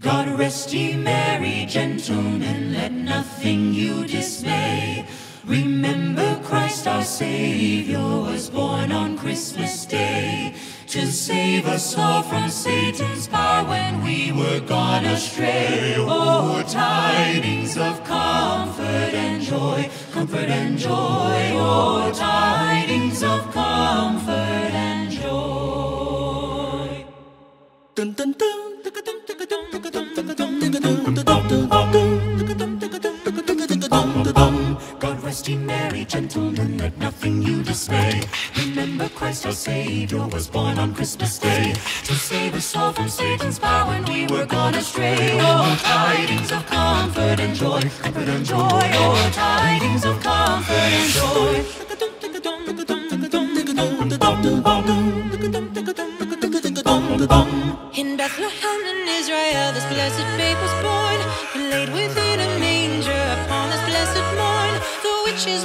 God rest ye merry gentlemen, let nothing you dismay. Remember Christ our Savior was born on Christmas Day to save us all from Satan's power when we were gone astray. Oh, tidings of comfort and joy, comfort and joy. Oh, tidings God rest ye merry gentlemen, let nothing you dismay. Remember Christ our Savior was born on Christmas Day to save us all from Satan's power when we were gone astray. Oh, tidings of comfort and joy, comfort and joy. Oh, tidings of comfort Bethlehem in Israel, this blessed babe was born, laid within a manger upon this blessed morn. The witch's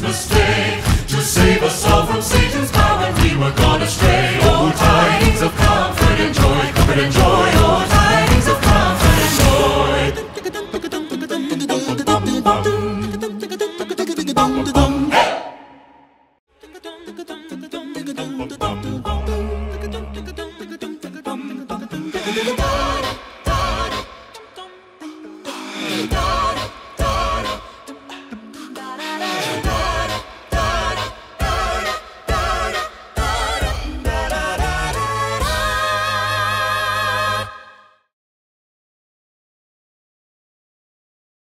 Christmas Day to save us all from Satan's power, when we were gone astray. Oh, tidings of comfort and joy, comfort and joy. Oh, tidings of comfort and joy. Hey!